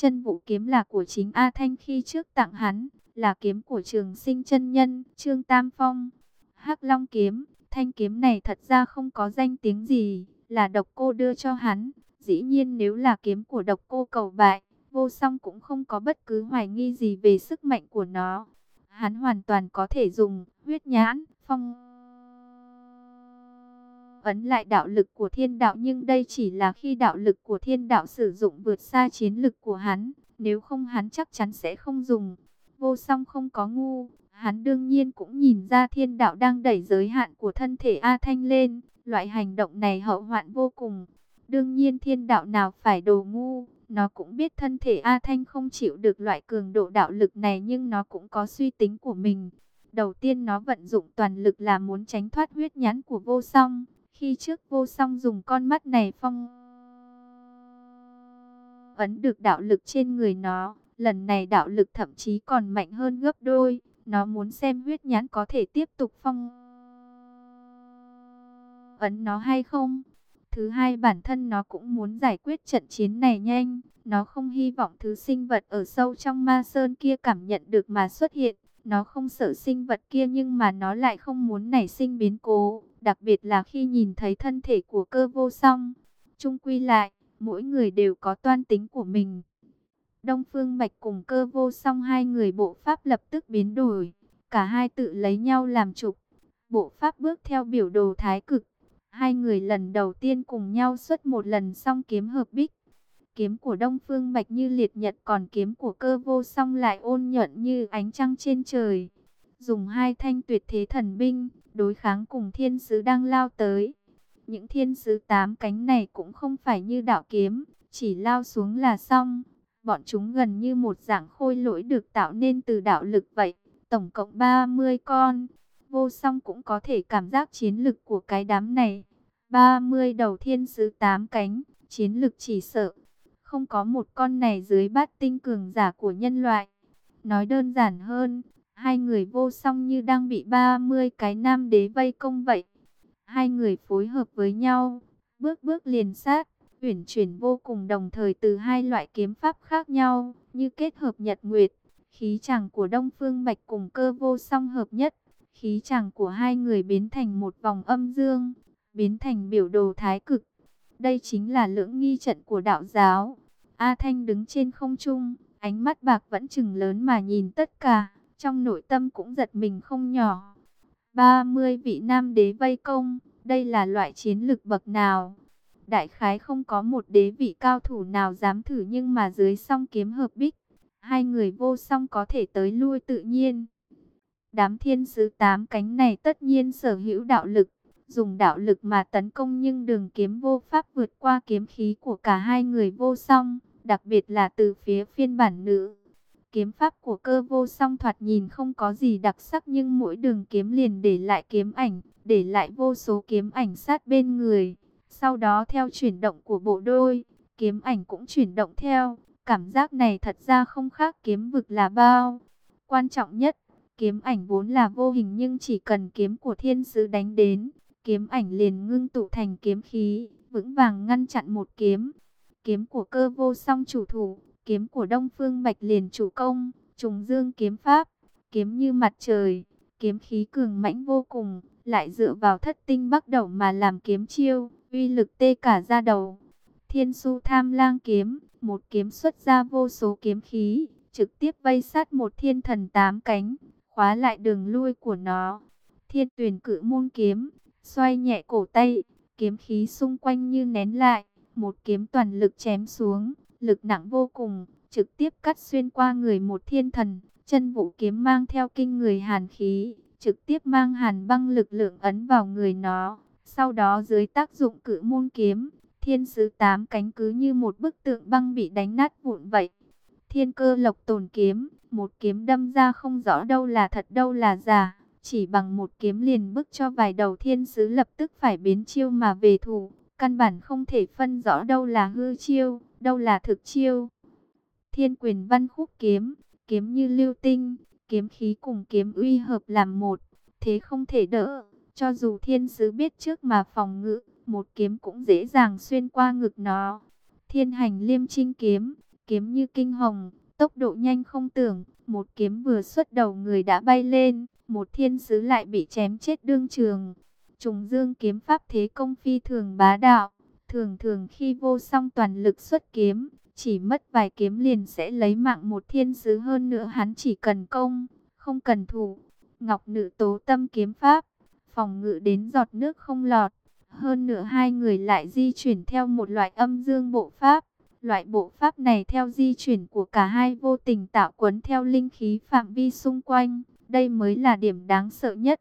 Chân vũ kiếm là của chính A Thanh khi trước tặng hắn, là kiếm của trường sinh chân nhân, Trương Tam Phong. hắc Long kiếm, thanh kiếm này thật ra không có danh tiếng gì, là độc cô đưa cho hắn. Dĩ nhiên nếu là kiếm của độc cô cầu bại, vô song cũng không có bất cứ hoài nghi gì về sức mạnh của nó. Hắn hoàn toàn có thể dùng huyết nhãn, phong ấn lại đạo lực của thiên đạo nhưng đây chỉ là khi đạo lực của thiên đạo sử dụng vượt xa chiến lực của hắn, nếu không hắn chắc chắn sẽ không dùng. Vô song không có ngu, hắn đương nhiên cũng nhìn ra thiên đạo đang đẩy giới hạn của thân thể A Thanh lên, loại hành động này hậu hoạn vô cùng. Đương nhiên thiên đạo nào phải đồ ngu, nó cũng biết thân thể A Thanh không chịu được loại cường độ đạo lực này nhưng nó cũng có suy tính của mình. Đầu tiên nó vận dụng toàn lực là muốn tránh thoát huyết nhãn của vô song. Khi trước vô song dùng con mắt này phong ấn được đạo lực trên người nó. Lần này đạo lực thậm chí còn mạnh hơn gấp đôi. Nó muốn xem huyết nhãn có thể tiếp tục phong ấn nó hay không. Thứ hai, bản thân nó cũng muốn giải quyết trận chiến này nhanh. Nó không hy vọng thứ sinh vật ở sâu trong ma sơn kia cảm nhận được mà xuất hiện. Nó không sợ sinh vật kia nhưng mà nó lại không muốn nảy sinh biến cố. Đặc biệt là khi nhìn thấy thân thể của cơ vô song. Trung quy lại, mỗi người đều có toan tính của mình. Đông Phương Bạch cùng cơ vô song hai người bộ pháp lập tức biến đổi. Cả hai tự lấy nhau làm trục. Bộ pháp bước theo biểu đồ thái cực. Hai người lần đầu tiên cùng nhau xuất một lần song kiếm hợp bích. Kiếm của Đông Phương Bạch như liệt nhật còn kiếm của cơ vô song lại ôn nhuận như ánh trăng trên trời. Dùng hai thanh tuyệt thế thần binh, đối kháng cùng thiên sứ đang lao tới. Những thiên sứ tám cánh này cũng không phải như đạo kiếm, chỉ lao xuống là xong. Bọn chúng gần như một dạng khôi lỗi được tạo nên từ đạo lực vậy. Tổng cộng 30 con. Vô song cũng có thể cảm giác chiến lực của cái đám này. 30 đầu thiên sứ tám cánh, chiến lực chỉ sợ. Không có một con này dưới bát tinh cường giả của nhân loại. Nói đơn giản hơn, hai người vô song như đang bị 30 cái nam đế vây công vậy. Hai người phối hợp với nhau, bước bước liền sát, uyển chuyển vô cùng đồng thời từ hai loại kiếm pháp khác nhau, như kết hợp nhật nguyệt. Khí chàng của Đông Phương Bạch cùng cơ vô song hợp nhất, khí chàng của hai người biến thành một vòng âm dương, biến thành biểu đồ thái cực. Đây chính là lưỡng nghi trận của đạo giáo. A Thanh đứng trên không trung, ánh mắt bạc vẫn chừng lớn mà nhìn tất cả, trong nội tâm cũng giật mình không nhỏ. 30 vị nam đế vây công, đây là loại chiến lực bậc nào? Đại khái không có một đế vị cao thủ nào dám thử nhưng mà dưới song kiếm hợp bích, hai người vô song có thể tới lui tự nhiên. Đám thiên sứ tám cánh này tất nhiên sở hữu đạo lực, dùng đạo lực mà tấn công nhưng đường kiếm vô pháp vượt qua kiếm khí của cả hai người vô song, đặc biệt là từ phía phiên bản nữ. Kiếm pháp của cơ vô song thoạt nhìn không có gì đặc sắc nhưng mỗi đường kiếm liền để lại kiếm ảnh, để lại vô số kiếm ảnh sát bên người. Sau đó theo chuyển động của bộ đôi, kiếm ảnh cũng chuyển động theo. Cảm giác này thật ra không khác kiếm vực là bao. Quan trọng nhất, kiếm ảnh vốn là vô hình nhưng chỉ cần kiếm của thiên sứ đánh đến, kiếm ảnh liền ngưng tụ thành kiếm khí, vững vàng ngăn chặn một kiếm. Kiếm của cơ vô song chủ thủ, kiếm của Đông Phương Bạch liền chủ công, trùng dương kiếm pháp, kiếm như mặt trời, kiếm khí cường mãnh vô cùng, lại dựa vào thất tinh bắt đầu mà làm kiếm chiêu, uy lực tê cả ra đầu. Thiên su tham lang kiếm, một kiếm xuất ra vô số kiếm khí, trực tiếp vây sát một thiên thần tám cánh, khóa lại đường lui của nó. Thiên tuyển cử môn kiếm, xoay nhẹ cổ tay, kiếm khí xung quanh như nén lại, một kiếm toàn lực chém xuống, lực nặng vô cùng, trực tiếp cắt xuyên qua người một thiên thần, chân vũ kiếm mang theo kinh người hàn khí, trực tiếp mang hàn băng lực lượng ấn vào người nó. Sau đó dưới tác dụng cự môn kiếm, thiên sứ tám cánh cứ như một bức tượng băng bị đánh nát vụn vậy. Thiên cơ lộc tồn kiếm, một kiếm đâm ra không rõ đâu là thật đâu là giả. Chỉ bằng một kiếm liền bức cho vài đầu thiên sứ lập tức phải biến chiêu mà về thủ. Căn bản không thể phân rõ đâu là hư chiêu, đâu là thực chiêu. Thiên quyền văn khúc kiếm, kiếm như lưu tinh, kiếm khí cùng kiếm uy hợp làm một, thế không thể đỡ. Cho dù thiên sứ biết trước mà phòng ngự, một kiếm cũng dễ dàng xuyên qua ngực nó. Thiên hành liêm trinh kiếm, kiếm như kinh hồng, tốc độ nhanh không tưởng, một kiếm vừa xuất đầu người đã bay lên, một thiên sứ lại bị chém chết đương trường. Trùng dương kiếm pháp thế công phi thường bá đạo, thường thường khi vô song toàn lực xuất kiếm, chỉ mất vài kiếm liền sẽ lấy mạng một thiên sứ hơn nữa hắn chỉ cần công, không cần thủ. Ngọc nữ tố tâm kiếm pháp, phòng ngự đến giọt nước không lọt. Hơn nữa hai người lại di chuyển theo một loại âm dương bộ pháp. Loại bộ pháp này theo di chuyển của cả hai vô tình tạo quấn theo linh khí phạm vi xung quanh. Đây mới là điểm đáng sợ nhất.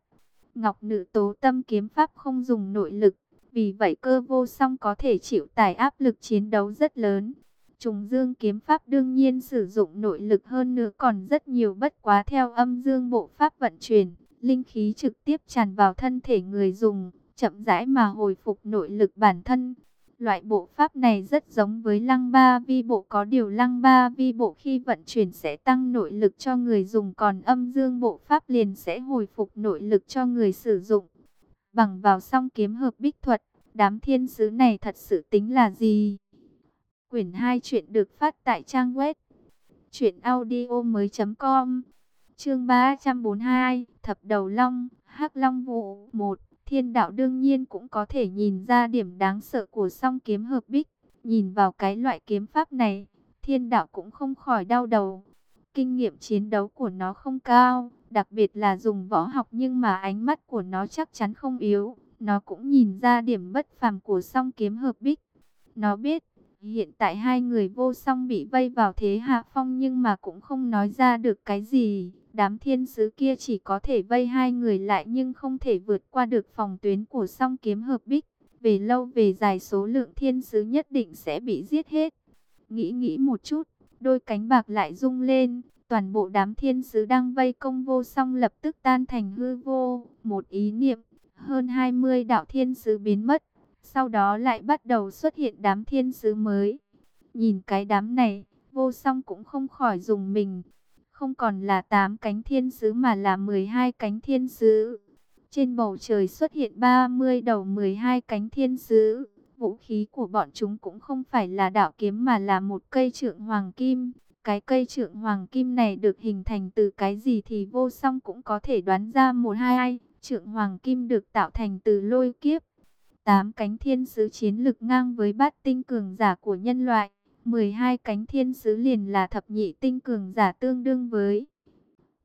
Ngọc nữ tố tâm kiếm pháp không dùng nội lực. Vì vậy cơ vô song có thể chịu tải áp lực chiến đấu rất lớn. Trùng dương kiếm pháp đương nhiên sử dụng nội lực hơn nữa còn rất nhiều bất quá theo âm dương bộ pháp vận chuyển. Linh khí trực tiếp tràn vào thân thể người dùng, chậm rãi mà hồi phục nội lực bản thân. Loại bộ pháp này rất giống với lăng ba vi bộ có điều lăng ba vi bộ khi vận chuyển sẽ tăng nội lực cho người dùng còn âm dương bộ pháp liền sẽ hồi phục nội lực cho người sử dụng. Bằng vào song kiếm hợp bích thuật, đám thiên sứ này thật sự tính là gì? Quyển 2 chuyện được phát tại trang web truyệnaudiomoi.com. Chương 342, Thập đầu long, Hắc Long vụ 1. Thiên đạo đương nhiên cũng có thể nhìn ra điểm đáng sợ của song kiếm hợp bích. Nhìn vào cái loại kiếm pháp này, thiên đạo cũng không khỏi đau đầu. Kinh nghiệm chiến đấu của nó không cao, đặc biệt là dùng võ học nhưng mà ánh mắt của nó chắc chắn không yếu. Nó cũng nhìn ra điểm bất phàm của song kiếm hợp bích. Nó biết, hiện tại hai người vô song bị vây vào thế hạ phong nhưng mà cũng không nói ra được cái gì. Đám thiên sứ kia chỉ có thể vây hai người lại nhưng không thể vượt qua được phòng tuyến của song kiếm hợp bích. Về lâu về dài số lượng thiên sứ nhất định sẽ bị giết hết. Nghĩ nghĩ một chút, đôi cánh bạc lại rung lên. Toàn bộ đám thiên sứ đang vây công vô song lập tức tan thành hư vô. Một ý niệm, hơn 20 đạo thiên sứ biến mất. Sau đó lại bắt đầu xuất hiện đám thiên sứ mới. Nhìn cái đám này, vô song cũng không khỏi dùng mình không còn là 8 cánh thiên sứ mà là 12 cánh thiên sứ. Trên bầu trời xuất hiện 30 đầu 12 cánh thiên sứ. Vũ khí của bọn chúng cũng không phải là đạo kiếm mà là một cây trượng hoàng kim. Cái cây trượng hoàng kim này được hình thành từ cái gì thì vô song cũng có thể đoán ra một hai ai. Trượng hoàng kim được tạo thành từ lôi kiếp. Tám cánh thiên sứ chiến lực ngang với bát tinh cường giả của nhân loại. 12 cánh thiên sứ liền là thập nhị tinh cường giả tương đương với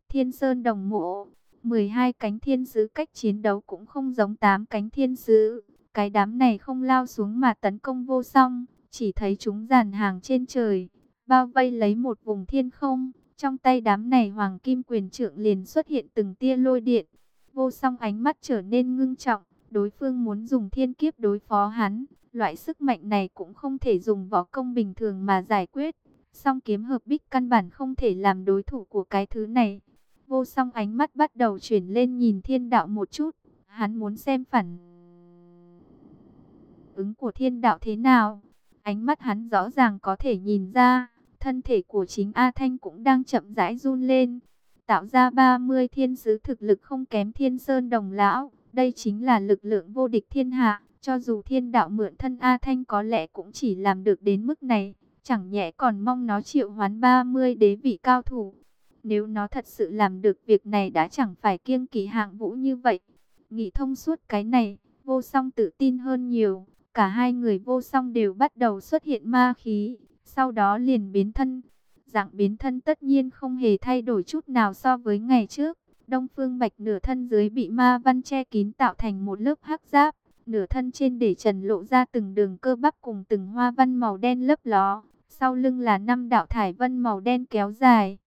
thiên sơn đồng mộ. 12 cánh thiên sứ cách chiến đấu cũng không giống 8 cánh thiên sứ. Cái đám này không lao xuống mà tấn công vô song, chỉ thấy chúng dàn hàng trên trời, bao vây lấy một vùng thiên không. Trong tay đám này hoàng kim quyền trượng liền xuất hiện từng tia lôi điện. Vô song ánh mắt trở nên ngưng trọng, đối phương muốn dùng thiên kiếp đối phó hắn. Loại sức mạnh này cũng không thể dùng võ công bình thường mà giải quyết. Song kiếm hợp bích căn bản không thể làm đối thủ của cái thứ này. Vô song ánh mắt bắt đầu chuyển lên nhìn thiên đạo một chút. Hắn muốn xem phản ứng của thiên đạo thế nào. Ánh mắt hắn rõ ràng có thể nhìn ra. Thân thể của chính A Thanh cũng đang chậm rãi run lên. Tạo ra 30 thiên sứ thực lực không kém thiên sơn đồng lão. Đây chính là lực lượng vô địch thiên hạ. Cho dù thiên đạo mượn thân A Thanh có lẽ cũng chỉ làm được đến mức này, chẳng nhẽ còn mong nó triệu hoán 30 đế vị cao thủ. Nếu nó thật sự làm được việc này đã chẳng phải kiêng kỳ hạng vũ như vậy. Nghĩ thông suốt cái này, vô song tự tin hơn nhiều. Cả hai người vô song đều bắt đầu xuất hiện ma khí, sau đó liền biến thân. Dạng biến thân tất nhiên không hề thay đổi chút nào so với ngày trước. Đông Phương Bạch nửa thân dưới bị ma văn che kín tạo thành một lớp hắc giáp nửa thân trên để trần lộ ra từng đường cơ bắp cùng từng hoa văn màu đen lấp ló. Sau lưng là năm đạo thải vân màu đen kéo dài.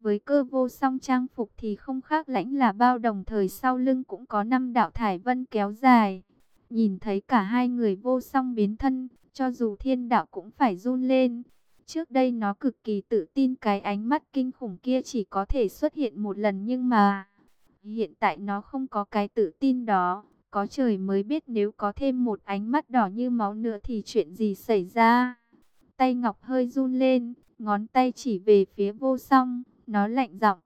Với cơ vô song trang phục thì không khác lãnh là bao đồng thời sau lưng cũng có năm đạo thải vân kéo dài. Nhìn thấy cả hai người vô song biến thân, cho dù thiên đạo cũng phải run lên. Trước đây nó cực kỳ tự tin cái ánh mắt kinh khủng kia chỉ có thể xuất hiện một lần nhưng mà hiện tại nó không có cái tự tin đó. Có trời mới biết nếu có thêm một ánh mắt đỏ như máu nữa thì chuyện gì xảy ra. Tay Ngọc hơi run lên, ngón tay chỉ về phía vô song, nó lạnh giọng.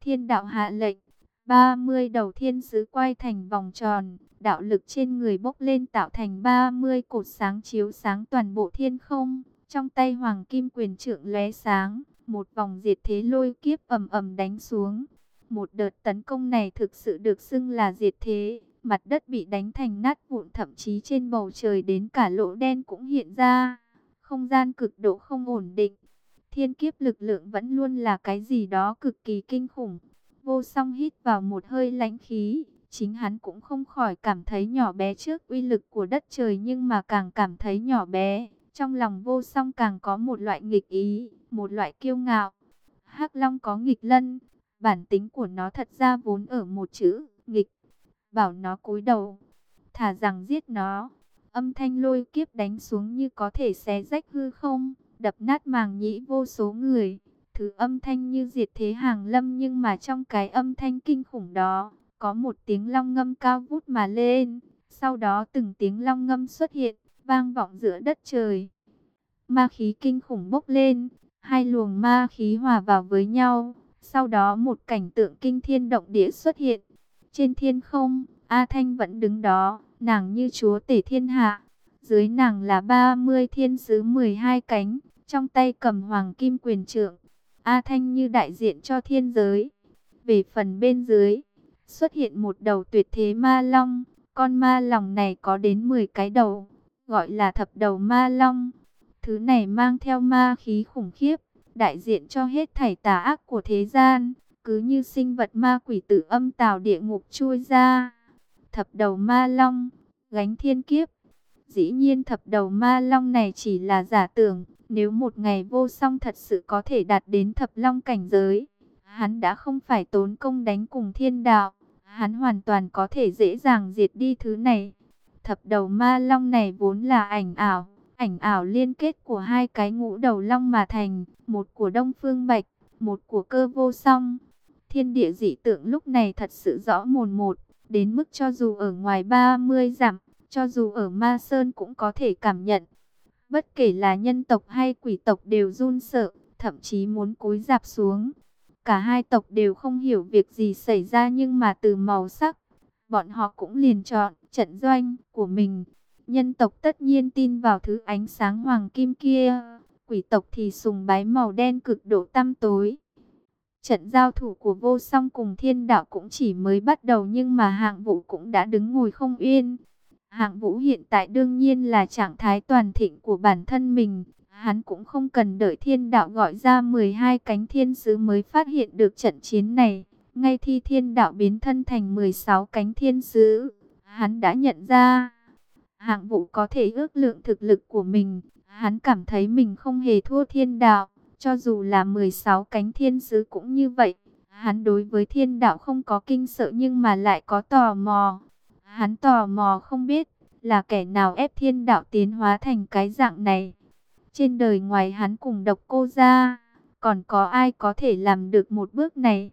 Thiên đạo hạ lệnh, 30 đầu thiên sứ quay thành vòng tròn, đạo lực trên người bốc lên tạo thành 30 cột sáng chiếu sáng toàn bộ thiên không. Trong tay hoàng kim quyền trượng lóe sáng, một vòng diệt thế lôi kiếp ầm ầm đánh xuống. Một đợt tấn công này thực sự được xưng là diệt thế, mặt đất bị đánh thành nát vụn thậm chí trên bầu trời đến cả lỗ đen cũng hiện ra. Không gian cực độ không ổn định. Thiên kiếp lực lượng vẫn luôn là cái gì đó cực kỳ kinh khủng. Vô song hít vào một hơi lãnh khí. Chính hắn cũng không khỏi cảm thấy nhỏ bé trước uy lực của đất trời nhưng mà càng cảm thấy nhỏ bé. Trong lòng vô song càng có một loại nghịch ý, một loại kiêu ngạo. hắc Long có nghịch lân, bản tính của nó thật ra vốn ở một chữ, nghịch. Bảo nó cúi đầu, thả rằng giết nó. Âm thanh lôi kiếp đánh xuống như có thể xé rách hư không, đập nát màng nhĩ vô số người. Thứ âm thanh như diệt thế hàng lâm nhưng mà trong cái âm thanh kinh khủng đó, có một tiếng long ngâm cao vút mà lên. Sau đó từng tiếng long ngâm xuất hiện, vang vọng giữa đất trời. Ma khí kinh khủng bốc lên, hai luồng ma khí hòa vào với nhau. Sau đó một cảnh tượng kinh thiên động địa xuất hiện. Trên thiên không, A Thanh vẫn đứng đó, nàng như chúa tể thiên hạ. Dưới nàng là 30 thiên sứ 12 cánh, trong tay cầm hoàng kim quyền trượng. A Thanh như đại diện cho thiên giới. Về phần bên dưới, xuất hiện một đầu tuyệt thế ma long. Con ma lòng này có đến 10 cái đầu, gọi là thập đầu ma long. Thứ này mang theo ma khí khủng khiếp, đại diện cho hết thảy tà ác của thế gian, cứ như sinh vật ma quỷ tử âm tào địa ngục chui ra. Thập đầu ma long, gánh thiên kiếp. Dĩ nhiên thập đầu ma long này chỉ là giả tưởng, nếu một ngày vô song thật sự có thể đạt đến thập long cảnh giới, hắn đã không phải tốn công đánh cùng thiên đạo, hắn hoàn toàn có thể dễ dàng diệt đi thứ này. Thập đầu ma long này vốn là ảnh ảo, ảnh ảo liên kết của hai cái ngũ đầu long mà thành, một của Đông Phương Bạch, một của cơ vô song. Thiên địa dị tượng lúc này thật sự rõ mồn một, đến mức cho dù ở ngoài 30 dặm, cho dù ở Ma Sơn cũng có thể cảm nhận. Bất kể là nhân tộc hay quỷ tộc đều run sợ, thậm chí muốn cúi dạp xuống. Cả hai tộc đều không hiểu việc gì xảy ra nhưng mà từ màu sắc, bọn họ cũng liền chọn trận doanh của mình. Nhân tộc tất nhiên tin vào thứ ánh sáng hoàng kim kia, quỷ tộc thì sùng bái màu đen cực độ tăm tối. Trận giao thủ của vô song cùng thiên đạo cũng chỉ mới bắt đầu nhưng mà hạng vũ cũng đã đứng ngồi không yên. Hạng vũ hiện tại đương nhiên là trạng thái toàn thịnh của bản thân mình. Hắn cũng không cần đợi thiên đạo gọi ra 12 cánh thiên sứ mới phát hiện được trận chiến này. Ngay khi thiên đạo biến thân thành 16 cánh thiên sứ, hắn đã nhận ra hạng vũ có thể ước lượng thực lực của mình. Hắn cảm thấy mình không hề thua thiên đạo, cho dù là 16 cánh thiên sứ cũng như vậy. Hắn đối với thiên đạo không có kinh sợ nhưng mà lại có tò mò. Hắn tò mò không biết là kẻ nào ép thiên đạo tiến hóa thành cái dạng này. Trên đời ngoài hắn cùng độc cô ra, còn có ai có thể làm được một bước này?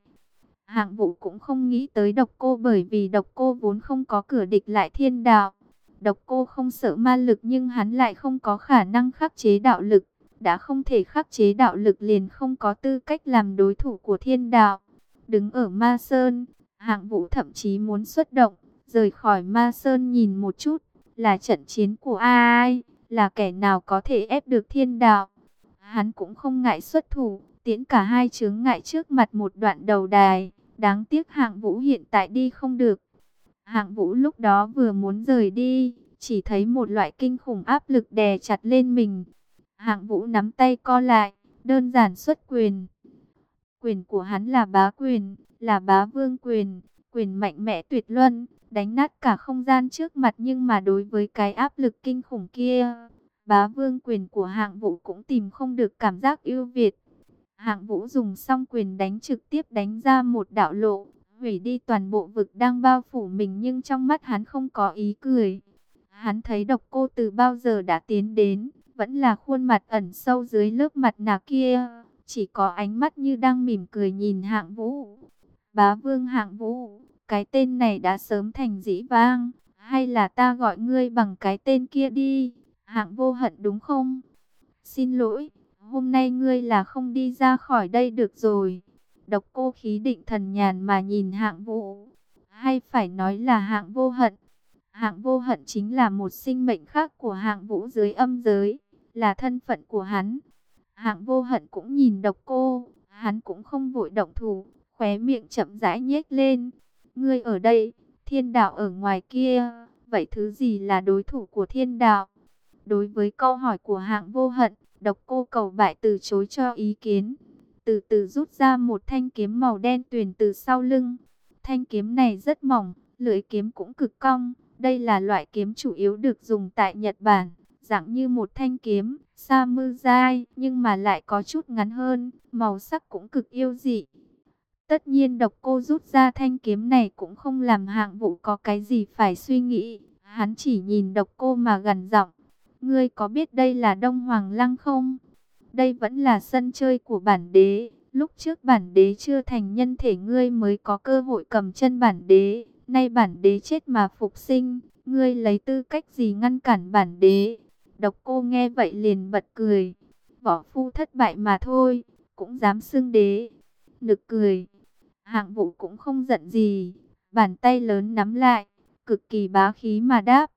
Hạng vũ cũng không nghĩ tới độc cô bởi vì độc cô vốn không có cửa địch lại thiên đạo. Độc cô không sợ ma lực nhưng hắn lại không có khả năng khắc chế đạo lực. Đã không thể khắc chế đạo lực liền không có tư cách làm đối thủ của thiên đạo. Đứng ở ma sơn, hạng vũ thậm chí muốn xuất động, rời khỏi ma sơn nhìn một chút, là trận chiến của ai, là kẻ nào có thể ép được thiên đạo. Hắn cũng không ngại xuất thủ, tiễn cả hai chướng ngại trước mặt một đoạn đầu đài. Đáng tiếc hạng vũ hiện tại đi không được. Hạng vũ lúc đó vừa muốn rời đi, chỉ thấy một loại kinh khủng áp lực đè chặt lên mình. Hạng vũ nắm tay co lại, đơn giản xuất quyền. Quyền của hắn là bá quyền, là bá vương quyền, quyền mạnh mẽ tuyệt luân, đánh nát cả không gian trước mặt nhưng mà đối với cái áp lực kinh khủng kia, bá vương quyền của hạng vũ cũng tìm không được cảm giác ưu việt. Hạng vũ dùng xong quyền đánh trực tiếp đánh ra một đạo lộ, hủy đi toàn bộ vực đang bao phủ mình nhưng trong mắt hắn không có ý cười. Hắn thấy độc cô từ bao giờ đã tiến đến, vẫn là khuôn mặt ẩn sâu dưới lớp mặt nạ kia, chỉ có ánh mắt như đang mỉm cười nhìn hạng vũ. Bá vương hạng vũ, cái tên này đã sớm thành dĩ vang, hay là ta gọi ngươi bằng cái tên kia đi, hạng vô hận đúng không? Xin lỗi, hôm nay ngươi là không đi ra khỏi đây được rồi. Độc cô khí định thần nhàn mà nhìn hạng vũ. Hay phải nói là hạng vô hận. Hạng vô hận chính là một sinh mệnh khác của hạng vũ dưới âm giới là thân phận của hắn. Hạng vô hận cũng nhìn độc cô, hắn cũng không vội động thủ, khóe miệng chậm rãi nhếch lên. Ngươi ở đây, thiên đạo ở ngoài kia, vậy thứ gì là đối thủ của thiên đạo? Đối với câu hỏi của hạng vô hận, độc cô cầu bại từ chối cho ý kiến. Từ từ rút ra một thanh kiếm màu đen tuyền từ sau lưng. Thanh kiếm này rất mỏng, lưỡi kiếm cũng cực cong. Đây là loại kiếm chủ yếu được dùng tại Nhật Bản, dạng như một thanh kiếm, sa mư dai, nhưng mà lại có chút ngắn hơn, màu sắc cũng cực yêu dị. Tất nhiên độc cô rút ra thanh kiếm này cũng không làm hạng vụ có cái gì phải suy nghĩ. Hắn chỉ nhìn độc cô mà gần giọng. Ngươi có biết đây là Đông Hoàng Lăng không? Đây vẫn là sân chơi của bản đế. Lúc trước bản đế chưa thành nhân thể ngươi mới có cơ hội cầm chân bản đế. Nay bản đế chết mà phục sinh. Ngươi lấy tư cách gì ngăn cản bản đế? Độc cô nghe vậy liền bật cười. Võ phu thất bại mà thôi. Cũng dám xưng đế. Nực cười. Hạng vũ cũng không giận gì. Bàn tay lớn nắm lại. Cực kỳ bá khí mà đáp.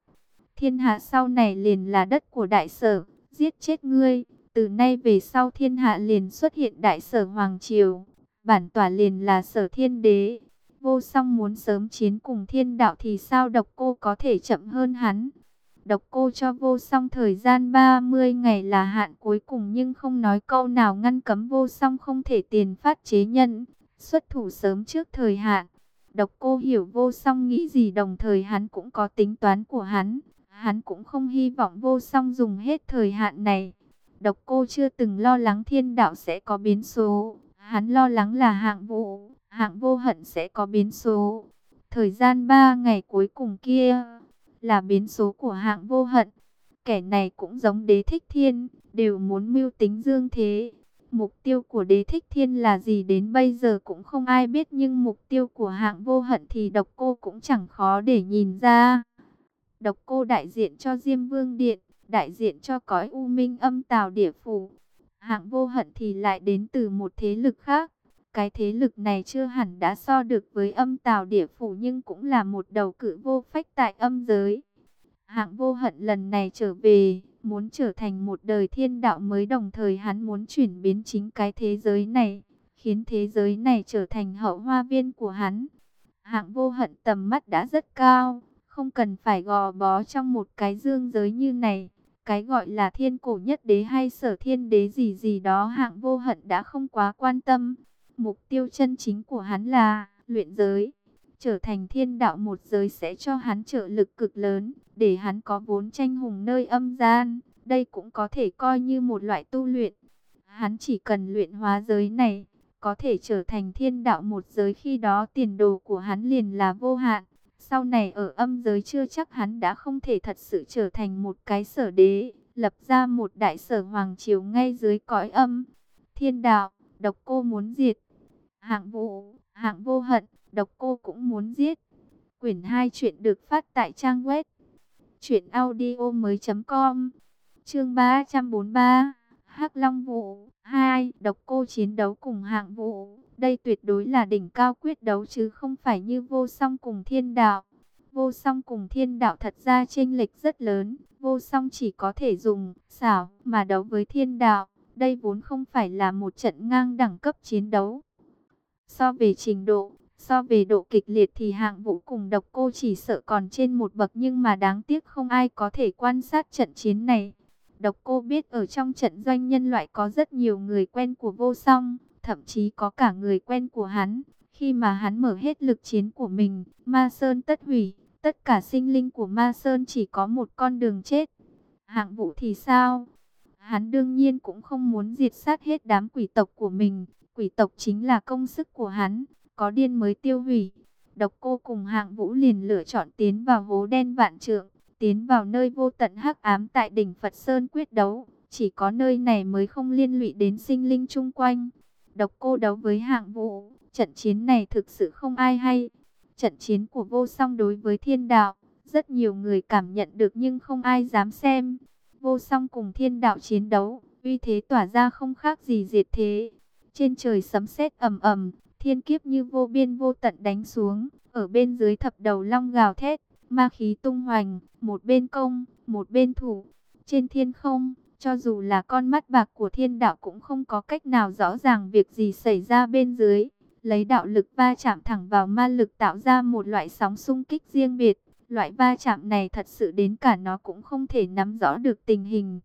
Thiên hạ sau này liền là đất của đại sở. Giết chết ngươi. Từ nay về sau thiên hạ liền xuất hiện đại sở Hoàng Triều. Bản tỏa liền là sở thiên đế. Vô song muốn sớm chiến cùng thiên đạo thì sao độc cô có thể chậm hơn hắn. Độc cô cho vô song thời gian 30 ngày là hạn cuối cùng nhưng không nói câu nào ngăn cấm vô song không thể tiền phát chế nhân. Xuất thủ sớm trước thời hạn. Độc cô hiểu vô song nghĩ gì đồng thời hắn cũng có tính toán của hắn. Hắn cũng không hy vọng vô song dùng hết thời hạn này. Độc cô chưa từng lo lắng thiên đạo sẽ có biến số. Hắn lo lắng là hạng vụ, hạng vô hận sẽ có biến số. Thời gian 3 ngày cuối cùng kia là biến số của hạng vô hận. Kẻ này cũng giống đế thích thiên, đều muốn mưu tính dương thế. Mục tiêu của đế thích thiên là gì đến bây giờ cũng không ai biết nhưng mục tiêu của hạng vô hận thì độc cô cũng chẳng khó để nhìn ra. Độc cô đại diện cho Diêm Vương Điện, đại diện cho cõi U Minh âm tào địa phủ. Hạng vô hận thì lại đến từ một thế lực khác. Cái thế lực này chưa hẳn đã so được với âm tào địa phủ nhưng cũng là một đầu cự vô phách tại âm giới. Hạng vô hận lần này trở về, muốn trở thành một đời thiên đạo mới đồng thời hắn muốn chuyển biến chính cái thế giới này, khiến thế giới này trở thành hậu hoa viên của hắn. Hạng vô hận tầm mắt đã rất cao, không cần phải gò bó trong một cái dương giới như này. Cái gọi là thiên cổ nhất đế hay sở thiên đế gì gì đó hạng vô hận đã không quá quan tâm. Mục tiêu chân chính của hắn là luyện giới. Trở thành thiên đạo một giới sẽ cho hắn trợ lực cực lớn, để hắn có vốn tranh hùng nơi âm gian. Đây cũng có thể coi như một loại tu luyện. Hắn chỉ cần luyện hóa giới này, có thể trở thành thiên đạo một giới khi đó tiền đồ của hắn liền là vô hạn. Sau này ở âm giới chưa chắc hắn đã không thể thật sự trở thành một cái sở đế, lập ra một đại sở hoàng triều ngay dưới cõi âm. Thiên đạo, độc cô muốn diệt. Hạng vũ, hạng vô hận, độc cô cũng muốn giết. Quyển 2 chuyện được phát tại trang web truyệnaudiomoi.com. Chương 343, Hắc Long Vũ 2, độc cô chiến đấu cùng hạng vũ. Đây tuyệt đối là đỉnh cao quyết đấu chứ không phải như vô song cùng thiên đạo. Vô song cùng thiên đạo thật ra chênh lệch rất lớn. Vô song chỉ có thể dùng xảo mà đấu với thiên đạo. Đây vốn không phải là một trận ngang đẳng cấp chiến đấu. So về trình độ, so về độ kịch liệt thì hạng vũ cùng độc cô chỉ sợ còn trên một bậc nhưng mà đáng tiếc không ai có thể quan sát trận chiến này. Độc cô biết ở trong trận doanh nhân loại có rất nhiều người quen của vô song thậm chí có cả người quen của hắn. Khi mà hắn mở hết lực chiến của mình, Ma Sơn tất hủy, tất cả sinh linh của Ma Sơn chỉ có một con đường chết. Hạng vũ thì sao? Hắn đương nhiên cũng không muốn diệt sát hết đám quỷ tộc của mình. Quỷ tộc chính là công sức của hắn, có điên mới tiêu hủy. Độc cô cùng hạng vũ liền lựa chọn tiến vào hố đen vạn trượng, tiến vào nơi vô tận hắc ám tại đỉnh Phật Sơn quyết đấu. Chỉ có nơi này mới không liên lụy đến sinh linh chung quanh. Độc cô đấu với hạng vũ, trận chiến này thực sự không ai hay. Trận chiến của vô song đối với thiên đạo, rất nhiều người cảm nhận được nhưng không ai dám xem. Vô song cùng thiên đạo chiến đấu, uy thế tỏa ra không khác gì diệt thế. Trên trời sấm sét ầm ầm, thiên kiếp như vô biên vô tận đánh xuống, ở bên dưới thập đầu long gào thét, ma khí tung hoành, một bên công, một bên thủ. Trên thiên không, Cho dù là con mắt bạc của thiên đạo cũng không có cách nào rõ ràng việc gì xảy ra bên dưới. Lấy đạo lực va chạm thẳng vào ma lực tạo ra một loại sóng xung kích riêng biệt. Loại va chạm này thật sự đến cả nó cũng không thể nắm rõ được tình hình.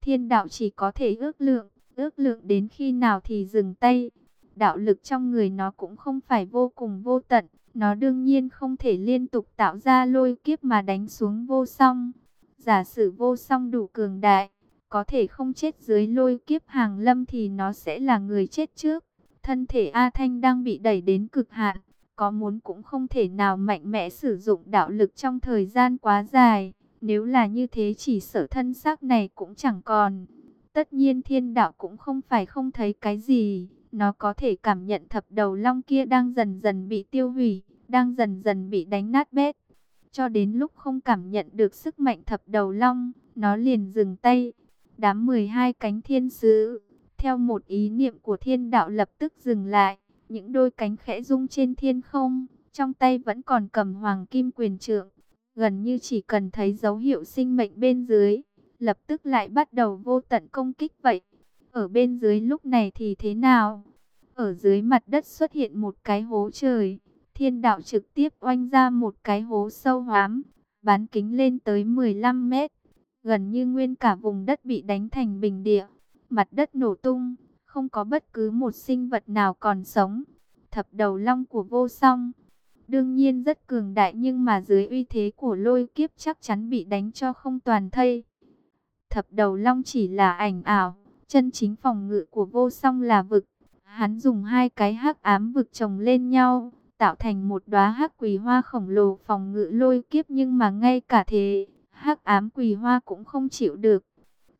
Thiên đạo chỉ có thể ước lượng, ước lượng đến khi nào thì dừng tay. Đạo lực trong người nó cũng không phải vô cùng vô tận. Nó đương nhiên không thể liên tục tạo ra lôi kiếp mà đánh xuống vô song. Giả sử vô song đủ cường đại, có thể không chết dưới lôi kiếp hàng lâm thì nó sẽ là người chết trước. Thân thể A Thanh đang bị đẩy đến cực hạn, có muốn cũng không thể nào mạnh mẽ sử dụng đạo lực trong thời gian quá dài. Nếu là như thế chỉ sở thân xác này cũng chẳng còn. Tất nhiên thiên đạo cũng không phải không thấy cái gì. Nó có thể cảm nhận thập đầu long kia đang dần dần bị tiêu hủy, đang dần dần bị đánh nát bét. Cho đến lúc không cảm nhận được sức mạnh thập đầu long, nó liền dừng tay. Đám 12 cánh thiên sứ, theo một ý niệm của thiên đạo lập tức dừng lại. Những đôi cánh khẽ rung trên thiên không, trong tay vẫn còn cầm hoàng kim quyền trượng. Gần như chỉ cần thấy dấu hiệu sinh mệnh bên dưới, lập tức lại bắt đầu vô tận công kích vậy. Ở bên dưới lúc này thì thế nào? Ở dưới mặt đất xuất hiện một cái hố trời. Thiên đạo trực tiếp oanh ra một cái hố sâu hoám, bán kính lên tới 15 mét. Gần như nguyên cả vùng đất bị đánh thành bình địa. Mặt đất nổ tung, không có bất cứ một sinh vật nào còn sống. Thập đầu long của vô song. Đương nhiên rất cường đại nhưng mà dưới uy thế của lôi kiếp chắc chắn bị đánh cho không toàn thây. Thập đầu long chỉ là ảnh ảo, chân chính phòng ngự của vô song là vực. Hắn dùng hai cái hắc ám vực chồng lên nhau, tạo thành một đóa hắc quỳ hoa khổng lồ phòng ngự lôi kiếp nhưng mà ngay cả thế, hắc ám quỳ hoa cũng không chịu được.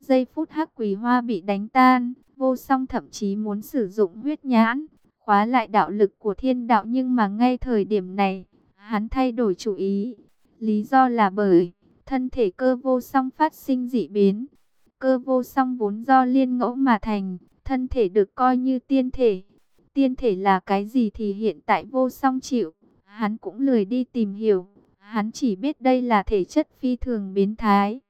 Giây phút hắc quỳ hoa bị đánh tan, vô song thậm chí muốn sử dụng huyết nhãn, khóa lại đạo lực của thiên đạo nhưng mà ngay thời điểm này, hắn thay đổi chủ ý. Lý do là bởi thân thể cơ vô song phát sinh dị biến. Cơ vô song vốn do liên ngẫu mà thành, thân thể được coi như tiên thể. Tiên thể là cái gì thì hiện tại vô song chịu, hắn cũng lười đi tìm hiểu. Hắn chỉ biết đây là thể chất phi thường biến thái.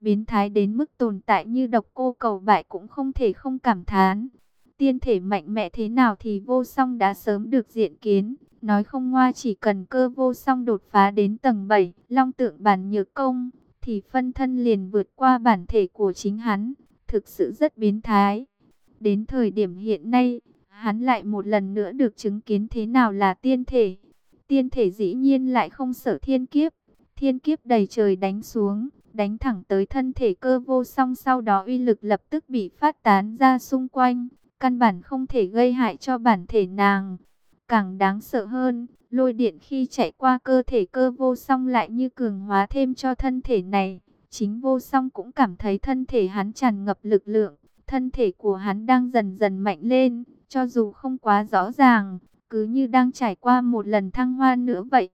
Biến thái đến mức tồn tại như độc cô cầu bại cũng không thể không cảm thán. Tiên thể mạnh mẽ thế nào thì vô song đã sớm được diện kiến. Nói không ngoa chỉ cần cơ vô song đột phá đến tầng 7, long tượng bản nhược công, thì phân thân liền vượt qua bản thể của chính hắn. Thực sự rất biến thái. Đến thời điểm hiện nay, hắn lại một lần nữa được chứng kiến thế nào là tiên thể. Tiên thể dĩ nhiên lại không sợ thiên kiếp. Thiên kiếp đầy trời đánh xuống, đánh thẳng tới thân thể cơ vô song sau đó uy lực lập tức bị phát tán ra xung quanh. Căn bản không thể gây hại cho bản thể nàng. Càng đáng sợ hơn, lôi điện khi chạy qua cơ thể cơ vô song lại như cường hóa thêm cho thân thể này. Chính vô song cũng cảm thấy thân thể hắn tràn ngập lực lượng, thân thể của hắn đang dần dần mạnh lên, cho dù không quá rõ ràng, cứ như đang trải qua một lần thăng hoa nữa vậy.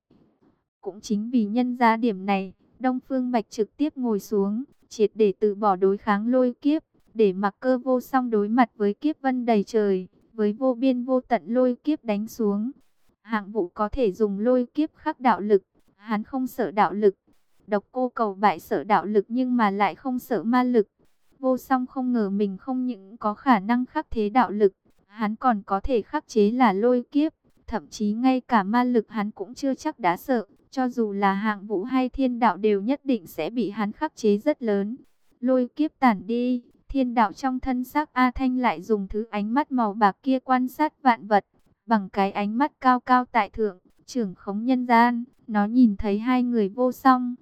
Cũng chính vì nhân ra điểm này, Đông Phương Bạch trực tiếp ngồi xuống, triệt để từ bỏ đối kháng lôi kiếp, để mặc cơ vô song đối mặt với kiếp vân đầy trời, với vô biên vô tận lôi kiếp đánh xuống. Hạng vụ có thể dùng lôi kiếp khắc đạo lực, hắn không sợ đạo lực. Độc cô cầu bại sợ đạo lực nhưng mà lại không sợ ma lực. Vô song không ngờ mình không những có khả năng khắc thế đạo lực, hắn còn có thể khắc chế là lôi kiếp. Thậm chí ngay cả ma lực hắn cũng chưa chắc đã sợ, cho dù là hạng vũ hay thiên đạo đều nhất định sẽ bị hắn khắc chế rất lớn. Lôi kiếp tản đi, thiên đạo trong thân xác A Thanh lại dùng thứ ánh mắt màu bạc kia quan sát vạn vật, bằng cái ánh mắt cao cao tại thượng, trưởng khống nhân gian, nó nhìn thấy hai người vô song.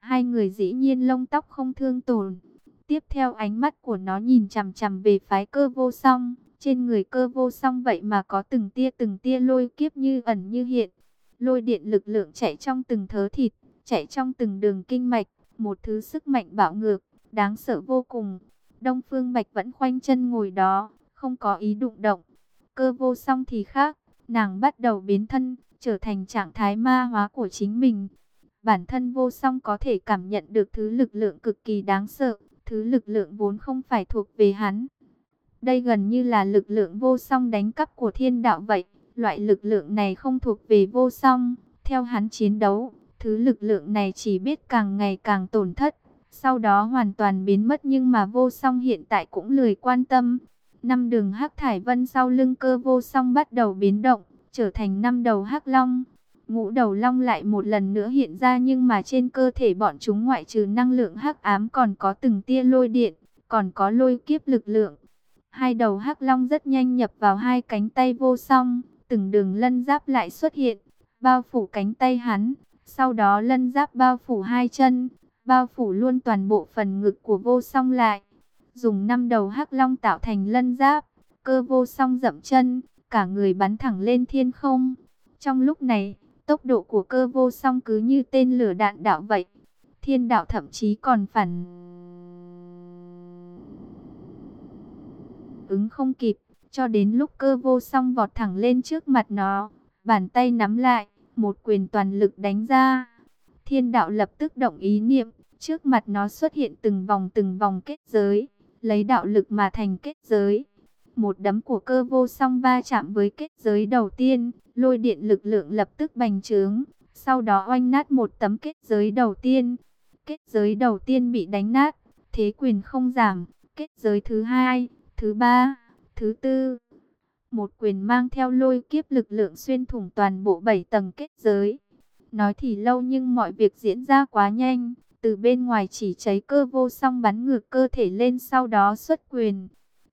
Hai người dĩ nhiên lông tóc không thương tổn. Tiếp theo ánh mắt của nó nhìn chằm chằm về phái cơ vô song. Trên người cơ vô song vậy mà có từng tia từng tia lôi kiếp như ẩn như hiện. Lôi điện lực lượng chạy trong từng thớ thịt, chạy trong từng đường kinh mạch. Một thứ sức mạnh bạo ngược, đáng sợ vô cùng. Đông Phương Bạch vẫn khoanh chân ngồi đó, không có ý đụng động. Cơ vô song thì khác, nàng bắt đầu biến thân, trở thành trạng thái ma hóa của chính mình. Bản thân vô song có thể cảm nhận được thứ lực lượng cực kỳ đáng sợ, thứ lực lượng vốn không phải thuộc về hắn. Đây gần như là lực lượng vô song đánh cắp của thiên đạo vậy. Loại lực lượng này không thuộc về vô song. Theo hắn chiến đấu, thứ lực lượng này chỉ biết càng ngày càng tổn thất sau đó hoàn toàn biến mất nhưng mà vô song hiện tại cũng lười quan tâm. Năm đường hắc thải vân sau lưng cơ vô song bắt đầu biến động, trở thành năm đầu hắc long. Ngũ đầu long lại một lần nữa hiện ra nhưng mà trên cơ thể bọn chúng ngoại trừ năng lượng hắc ám còn có từng tia lôi điện, còn có lôi kiếp lực lượng. Hai đầu hắc long rất nhanh nhập vào hai cánh tay vô song, từng đường lân giáp lại xuất hiện, bao phủ cánh tay hắn, sau đó lân giáp bao phủ hai chân, bao phủ luôn toàn bộ phần ngực của vô song lại. Dùng năm đầu hắc long tạo thành lân giáp, cơ vô song dậm chân, cả người bắn thẳng lên thiên không. Trong lúc này, tốc độ của cơ vô song cứ như tên lửa đạn đạo vậy. Thiên đạo thậm chí còn phản ứng không kịp, cho đến lúc cơ vô song vọt thẳng lên trước mặt nó, bàn tay nắm lại, một quyền toàn lực đánh ra. Thiên đạo lập tức động ý niệm, trước mặt nó xuất hiện từng vòng từng vòng kết giới, lấy đạo lực mà thành kết giới. Một đấm của cơ vô song va chạm với kết giới đầu tiên, lôi điện lực lượng lập tức bành trướng, sau đó oanh nát một tấm kết giới đầu tiên. Kết giới đầu tiên bị đánh nát, thế quyền không giảm, kết giới thứ hai, thứ ba, thứ tư. Một quyền mang theo lôi kiếp lực lượng xuyên thủng toàn bộ bảy tầng kết giới. Nói thì lâu nhưng mọi việc diễn ra quá nhanh. Từ bên ngoài chỉ cháy cơ vô song bắn ngược cơ thể lên sau đó xuất quyền.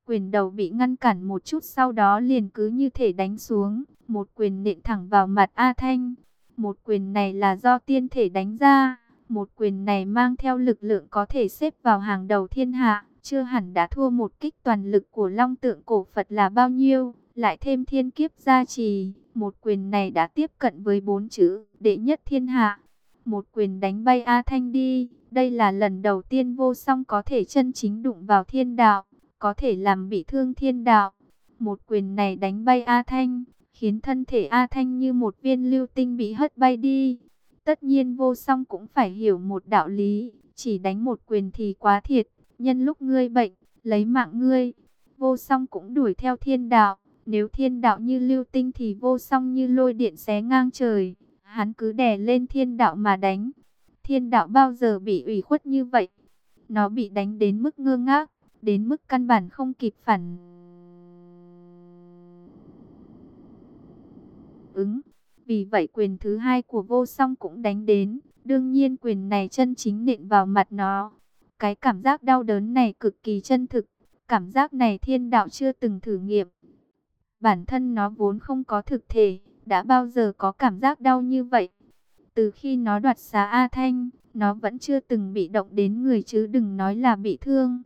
Quyền đầu bị ngăn cản một chút sau đó liền cứ như thể đánh xuống. Một quyền nện thẳng vào mặt A Thanh. Một quyền này là do tiên thể đánh ra. Một quyền này mang theo lực lượng có thể xếp vào hàng đầu thiên hạ. Chưa hẳn đã thua một kích toàn lực của long tượng cổ Phật là bao nhiêu. Lại thêm thiên kiếp gia trì. Một quyền này đã tiếp cận với bốn chữ đệ nhất thiên hạ một quyền đánh bay A Thanh đi. Đây là lần đầu tiên vô song có thể chân chính đụng vào thiên đạo, có thể làm bị thương thiên đạo. Một quyền này đánh bay A Thanh, khiến thân thể A Thanh như một viên lưu tinh bị hất bay đi. Tất nhiên vô song cũng phải hiểu một đạo lý, chỉ đánh một quyền thì quá thiệt, nhân lúc ngươi bệnh, lấy mạng ngươi. Vô song cũng đuổi theo thiên đạo, nếu thiên đạo như lưu tinh thì vô song như lôi điện xé ngang trời hắn cứ đè lên thiên đạo mà đánh. Thiên đạo bao giờ bị ủy khuất như vậy? Nó bị đánh đến mức ngơ ngác, đến mức căn bản không kịp phản ứng. Vì vậy quyền thứ hai của vô song cũng đánh đến. Đương nhiên quyền này chân chính nện vào mặt nó. Cái cảm giác đau đớn này cực kỳ chân thực. Cảm giác này thiên đạo chưa từng thử nghiệm. Bản thân nó vốn không có thực thể đã bao giờ có cảm giác đau như vậy. Từ khi nó đoạt xá A Thanh, nó vẫn chưa từng bị động đến người chứ đừng nói là bị thương.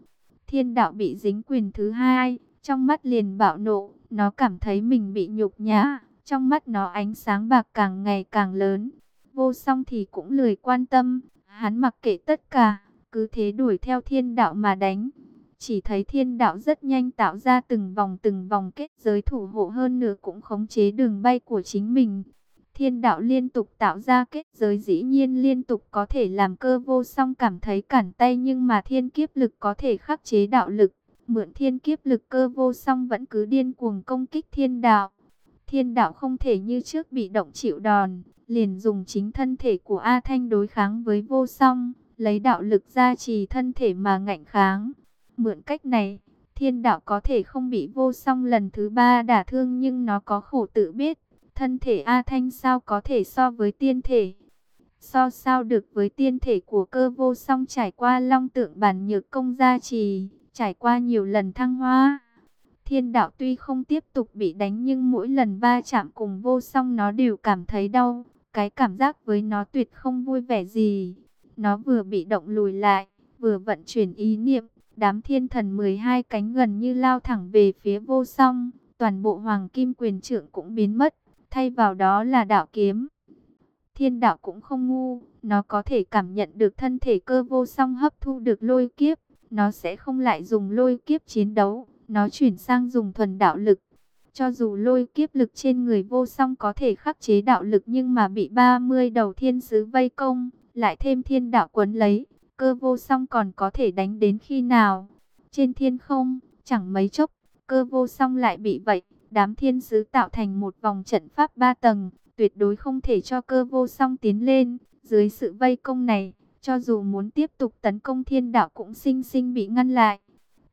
Thiên đạo bị dính quyền thứ hai, trong mắt liền bạo nộ, nó cảm thấy mình bị nhục nhã, trong mắt nó ánh sáng bạc càng ngày càng lớn. Vô song thì cũng lười quan tâm, hắn mặc kệ tất cả, cứ thế đuổi theo thiên đạo mà đánh. Chỉ thấy thiên đạo rất nhanh tạo ra từng vòng từng vòng kết giới thủ hộ hơn nữa cũng khống chế đường bay của chính mình. Thiên đạo liên tục tạo ra kết giới dĩ nhiên liên tục có thể làm cơ vô song cảm thấy cản tay nhưng mà thiên kiếp lực có thể khắc chế đạo lực. Mượn thiên kiếp lực cơ vô song vẫn cứ điên cuồng công kích thiên đạo. Thiên đạo không thể như trước bị động chịu đòn, liền dùng chính thân thể của A Thanh đối kháng với vô song, lấy đạo lực gia trì thân thể mà ngạnh kháng. Mượn cách này, thiên đạo có thể không bị vô song lần thứ ba đả thương nhưng nó có khổ tự biết. Thân thể A Thanh sao có thể so với tiên thể? So sao được với tiên thể của cơ vô song trải qua long tượng bản nhược công gia trì, trải qua nhiều lần thăng hoa. Thiên đạo tuy không tiếp tục bị đánh nhưng mỗi lần va chạm cùng vô song nó đều cảm thấy đau. Cái cảm giác với nó tuyệt không vui vẻ gì. Nó vừa bị động lùi lại, vừa vận chuyển ý niệm, Đám thiên thần 12 cánh gần như lao thẳng về phía vô song, toàn bộ hoàng kim quyền trượng cũng biến mất, thay vào đó là đạo kiếm. Thiên đạo cũng không ngu, nó có thể cảm nhận được thân thể cơ vô song hấp thu được lôi kiếp, nó sẽ không lại dùng lôi kiếp chiến đấu, nó chuyển sang dùng thuần đạo lực. Cho dù lôi kiếp lực trên người vô song có thể khắc chế đạo lực nhưng mà bị 30 đầu thiên sứ vây công, lại thêm thiên đạo quấn lấy, cơ vô song còn có thể đánh đến khi nào. Trên thiên không, chẳng mấy chốc, cơ vô song lại bị vậy. Đám thiên sứ tạo thành một vòng trận pháp ba tầng, tuyệt đối không thể cho cơ vô song tiến lên. Dưới sự vây công này, cho dù muốn tiếp tục tấn công thiên đạo cũng sinh sinh bị ngăn lại.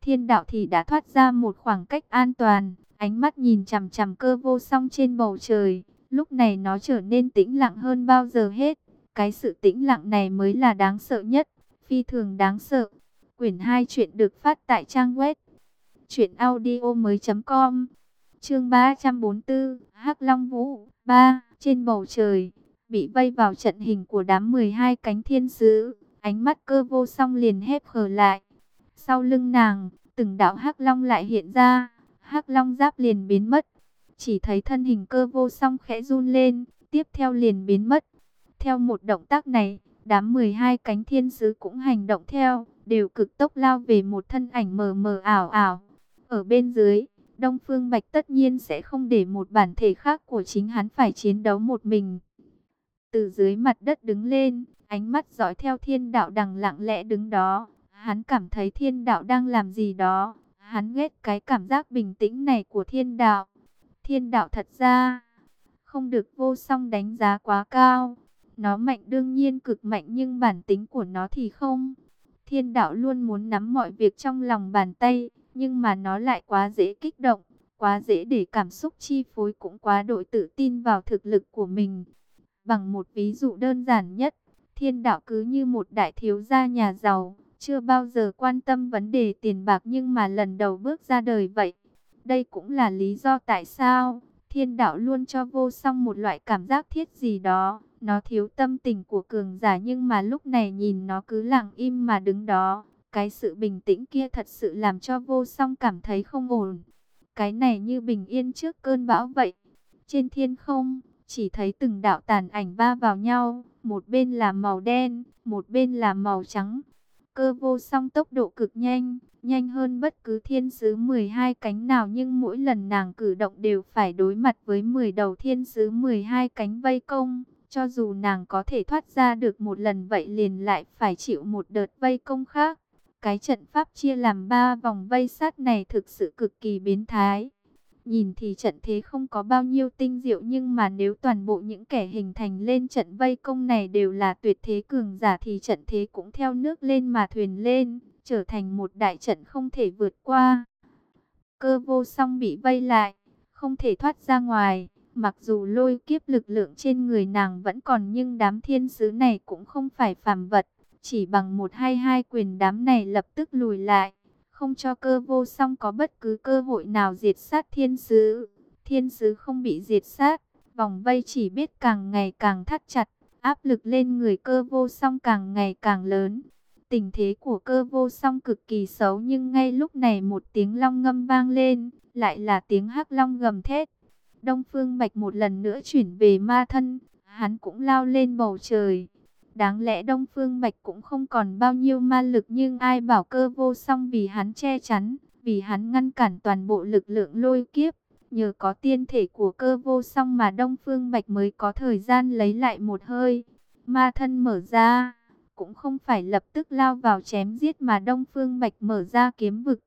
Thiên đạo thì đã thoát ra một khoảng cách an toàn, ánh mắt nhìn chằm chằm cơ vô song trên bầu trời. Lúc này nó trở nên tĩnh lặng hơn bao giờ hết. Cái sự tĩnh lặng này mới là đáng sợ nhất, phi thường đáng sợ. Quyển 2 chuyện được phát tại trang web truyệnaudiomoi.com. Chương 344, Hắc Long Vũ 3, trên bầu trời, bị vây vào trận hình của đám 12 cánh thiên sứ, ánh mắt cơ vô song liền hép hờ lại. Sau lưng nàng, từng đạo hắc long lại hiện ra, hắc long giáp liền biến mất. Chỉ thấy thân hình cơ vô song khẽ run lên, tiếp theo liền biến mất. Theo một động tác này, đám 12 cánh thiên sứ cũng hành động theo, đều cực tốc lao về một thân ảnh mờ mờ ảo ảo. Ở bên dưới, Đông Phương Bạch tất nhiên sẽ không để một bản thể khác của chính hắn phải chiến đấu một mình. Từ dưới mặt đất đứng lên, ánh mắt dõi theo thiên đạo đằng lặng lẽ đứng đó. Hắn cảm thấy thiên đạo đang làm gì đó. Hắn ghét cái cảm giác bình tĩnh này của thiên đạo. Thiên đạo thật ra không được vô song đánh giá quá cao. Nó mạnh đương nhiên cực mạnh nhưng bản tính của nó thì không. Thiên đạo luôn muốn nắm mọi việc trong lòng bàn tay, nhưng mà nó lại quá dễ kích động, quá dễ để cảm xúc chi phối cũng quá đội tự tin vào thực lực của mình. Bằng một ví dụ đơn giản nhất, thiên đạo cứ như một đại thiếu gia nhà giàu, chưa bao giờ quan tâm vấn đề tiền bạc nhưng mà lần đầu bước ra đời vậy. Đây cũng là lý do tại sao thiên đạo luôn cho vô song một loại cảm giác thiết gì đó. Nó thiếu tâm tình của cường giả nhưng mà lúc này nhìn nó cứ lặng im mà đứng đó. Cái sự bình tĩnh kia thật sự làm cho vô song cảm thấy không ổn. Cái này như bình yên trước cơn bão vậy. Trên thiên không, chỉ thấy từng đạo tàn ảnh va vào nhau. Một bên là màu đen, một bên là màu trắng. Cơ vô song tốc độ cực nhanh, nhanh hơn bất cứ thiên sứ 12 cánh nào nhưng mỗi lần nàng cử động đều phải đối mặt với 10 đầu thiên sứ 12 cánh vây công. Cho dù nàng có thể thoát ra được một lần vậy liền lại phải chịu một đợt vây công khác. Cái trận pháp chia làm ba vòng vây sát này thực sự cực kỳ biến thái. Nhìn thì trận thế không có bao nhiêu tinh diệu nhưng mà nếu toàn bộ những kẻ hình thành lên trận vây công này đều là tuyệt thế cường giả thì trận thế cũng theo nước lên mà thuyền lên, trở thành một đại trận không thể vượt qua. Cơ vô song bị vây lại, không thể thoát ra ngoài. Mặc dù lôi kiếp lực lượng trên người nàng vẫn còn nhưng đám thiên sứ này cũng không phải phàm vật. Chỉ bằng một hai hai quyền đám này lập tức lùi lại, không cho cơ vô song có bất cứ cơ hội nào diệt sát thiên sứ. Thiên sứ không bị diệt sát, vòng vây chỉ biết càng ngày càng thắt chặt, áp lực lên người cơ vô song càng ngày càng lớn. Tình thế của cơ vô song cực kỳ xấu nhưng ngay lúc này một tiếng long ngâm vang lên, lại là tiếng hắc long gầm thét. Đông Phương Bạch một lần nữa chuyển về ma thân, hắn cũng lao lên bầu trời. Đáng lẽ Đông Phương Bạch cũng không còn bao nhiêu ma lực nhưng ai bảo cơ vô song vì hắn che chắn, vì hắn ngăn cản toàn bộ lực lượng lôi kiếp. Nhờ có tiên thể của cơ vô song mà Đông Phương Bạch mới có thời gian lấy lại một hơi. Ma thân mở ra, cũng không phải lập tức lao vào chém giết mà Đông Phương Bạch mở ra kiếm vực.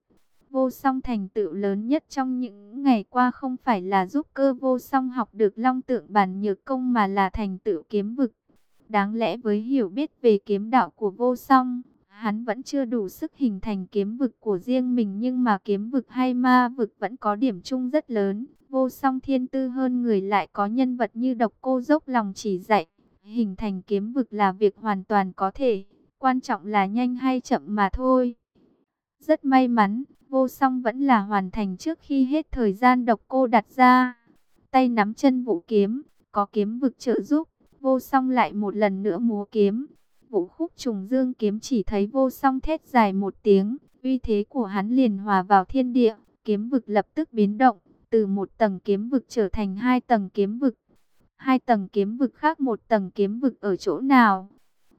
Vô song thành tựu lớn nhất trong những ngày qua không phải là giúp cơ vô song học được long tượng bản nhược công mà là thành tựu kiếm vực. Đáng lẽ với hiểu biết về kiếm đạo của vô song, hắn vẫn chưa đủ sức hình thành kiếm vực của riêng mình nhưng mà kiếm vực hay ma vực vẫn có điểm chung rất lớn. Vô song thiên tư hơn người lại có nhân vật như độc cô dốc lòng chỉ dạy. Hình thành kiếm vực là việc hoàn toàn có thể, quan trọng là nhanh hay chậm mà thôi. Rất may mắn, vô song vẫn là hoàn thành trước khi hết thời gian độc cô đặt ra. Tay nắm chân vũ kiếm, có kiếm vực trợ giúp, vô song lại một lần nữa múa kiếm. Vũ khúc trùng dương kiếm chỉ thấy vô song thét dài một tiếng, uy thế của hắn liền hòa vào thiên địa, kiếm vực lập tức biến động, từ một tầng kiếm vực trở thành hai tầng kiếm vực. Hai tầng kiếm vực khác một tầng kiếm vực ở chỗ nào?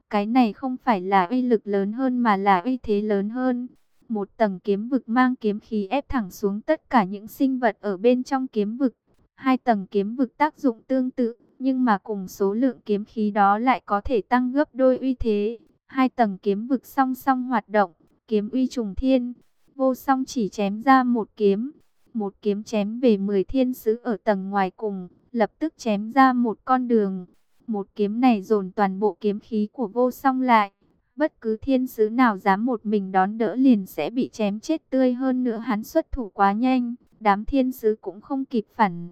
Cái này không phải là uy lực lớn hơn mà là uy thế lớn hơn. Một tầng kiếm vực mang kiếm khí ép thẳng xuống tất cả những sinh vật ở bên trong kiếm vực. Hai tầng kiếm vực tác dụng tương tự, nhưng mà cùng số lượng kiếm khí đó lại có thể tăng gấp đôi uy thế. Hai tầng kiếm vực song song hoạt động, kiếm uy trùng thiên. Vô song chỉ chém ra một kiếm, một kiếm chém về 10 thiên sứ ở tầng ngoài cùng, lập tức chém ra một con đường. Một kiếm này dồn toàn bộ kiếm khí của vô song lại, Bất cứ thiên sứ nào dám một mình đón đỡ liền sẽ bị chém chết tươi hơn nữa hắn xuất thủ quá nhanh, đám thiên sứ cũng không kịp phản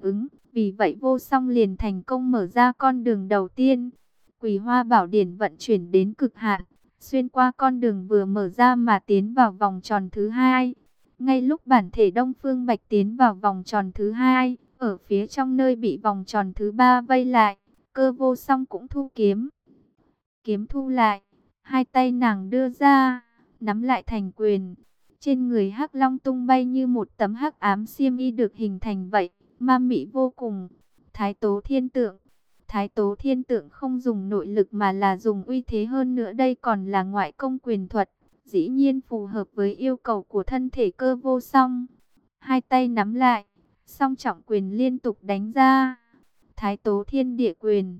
ứng, vì vậy vô song liền thành công mở ra con đường đầu tiên. Quỳ hoa bảo điển vận chuyển đến cực hạn, xuyên qua con đường vừa mở ra mà tiến vào vòng tròn thứ hai. Ngay lúc bản thể Đông Phương Bạch tiến vào vòng tròn thứ hai, ở phía trong nơi bị vòng tròn thứ ba vây lại, cơ vô song cũng thu kiếm. Kiếm thu lại, hai tay nàng đưa ra, nắm lại thành quyền. Trên người hắc long tung bay như một tấm hắc ám xiêm y được hình thành vậy, ma mị vô cùng. Thái tố thiên tượng Thái tố thiên tượng không dùng nội lực mà là dùng uy thế hơn nữa đây còn là ngoại công quyền thuật. Dĩ nhiên phù hợp với yêu cầu của thân thể cơ vô song. Hai tay nắm lại, song trọng quyền liên tục đánh ra. Thái tố thiên địa quyền,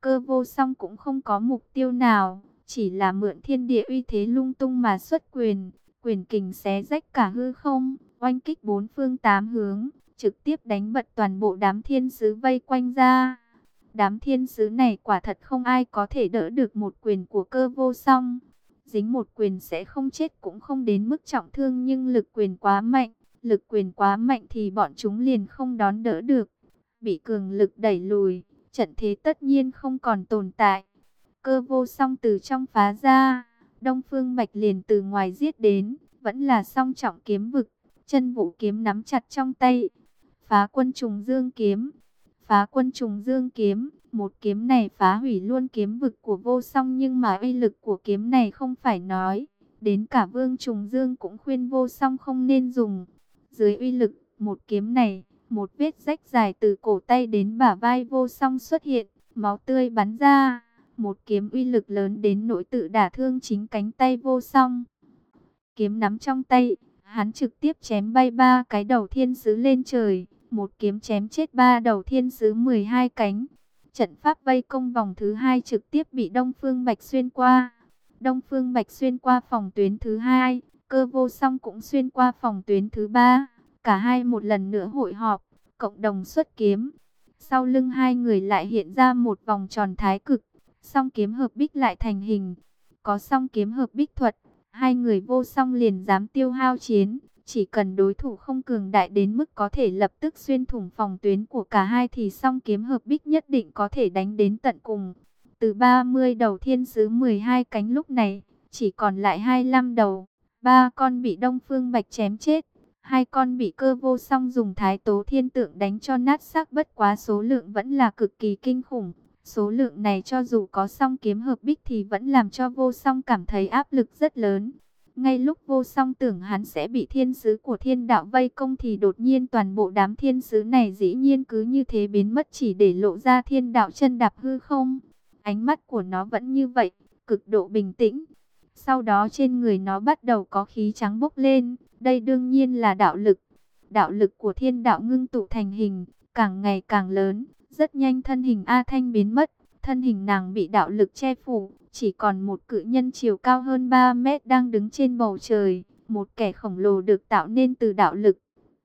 cơ vô song cũng không có mục tiêu nào, chỉ là mượn thiên địa uy thế lung tung mà xuất quyền, quyền kình xé rách cả hư không, oanh kích bốn phương tám hướng, trực tiếp đánh bật toàn bộ đám thiên sứ vây quanh ra. Đám thiên sứ này quả thật không ai có thể đỡ được một quyền của cơ vô song. Dính một quyền sẽ không chết cũng không đến mức trọng thương nhưng lực quyền quá mạnh. Lực quyền quá mạnh thì bọn chúng liền không đón đỡ được. Bị cường lực đẩy lùi, trận thế tất nhiên không còn tồn tại. Cơ vô song từ trong phá ra, Đông Phương Bạch liền từ ngoài giết đến, vẫn là song trọng kiếm vực, chân vũ kiếm nắm chặt trong tay. Phá quân trùng dương kiếm, phá quân trùng dương kiếm, một kiếm này phá hủy luôn kiếm vực của vô song nhưng mà uy lực của kiếm này không phải nói. Đến cả vương trùng dương cũng khuyên vô song không nên dùng. Dưới uy lực, một kiếm này, một vết rách dài từ cổ tay đến bả vai vô song xuất hiện, máu tươi bắn ra. Một kiếm uy lực lớn đến nỗi tự đả thương chính cánh tay vô song. Kiếm nắm trong tay, hắn trực tiếp chém bay ba cái đầu thiên sứ lên trời. Một kiếm chém chết ba đầu thiên sứ 12 cánh. Trận pháp vây công vòng thứ hai trực tiếp bị Đông Phương Bạch xuyên qua. Đông Phương Bạch xuyên qua phòng tuyến thứ hai, cơ vô song cũng xuyên qua phòng tuyến thứ ba. Cả hai một lần nữa hội họp, cộng đồng xuất kiếm. Sau lưng hai người lại hiện ra một vòng tròn thái cực, song kiếm hợp bích lại thành hình. Có song kiếm hợp bích thuật, hai người vô song liền dám tiêu hao chiến. Chỉ cần đối thủ không cường đại đến mức có thể lập tức xuyên thủng phòng tuyến của cả hai thì song kiếm hợp bích nhất định có thể đánh đến tận cùng. Từ 30 đầu thiên sứ 12 cánh lúc này, chỉ còn lại 25 đầu. Ba con bị Đông Phương Bạch chém chết. Hai con bị cơ vô song dùng thái tố thiên tượng đánh cho nát xác bất quá số lượng vẫn là cực kỳ kinh khủng. Số lượng này cho dù có song kiếm hợp bích thì vẫn làm cho vô song cảm thấy áp lực rất lớn. Ngay lúc vô song tưởng hắn sẽ bị thiên sứ của thiên đạo vây công thì đột nhiên toàn bộ đám thiên sứ này dĩ nhiên cứ như thế biến mất chỉ để lộ ra thiên đạo chân đạp hư không. Ánh mắt của nó vẫn như vậy, cực độ bình tĩnh. Sau đó trên người nó bắt đầu có khí trắng bốc lên, đây đương nhiên là đạo lực. Đạo lực của thiên đạo ngưng tụ thành hình, càng ngày càng lớn, rất nhanh thân hình A Thanh biến mất, thân hình nàng bị đạo lực che phủ, chỉ còn một cự nhân chiều cao hơn 3 mét đang đứng trên bầu trời, một kẻ khổng lồ được tạo nên từ đạo lực,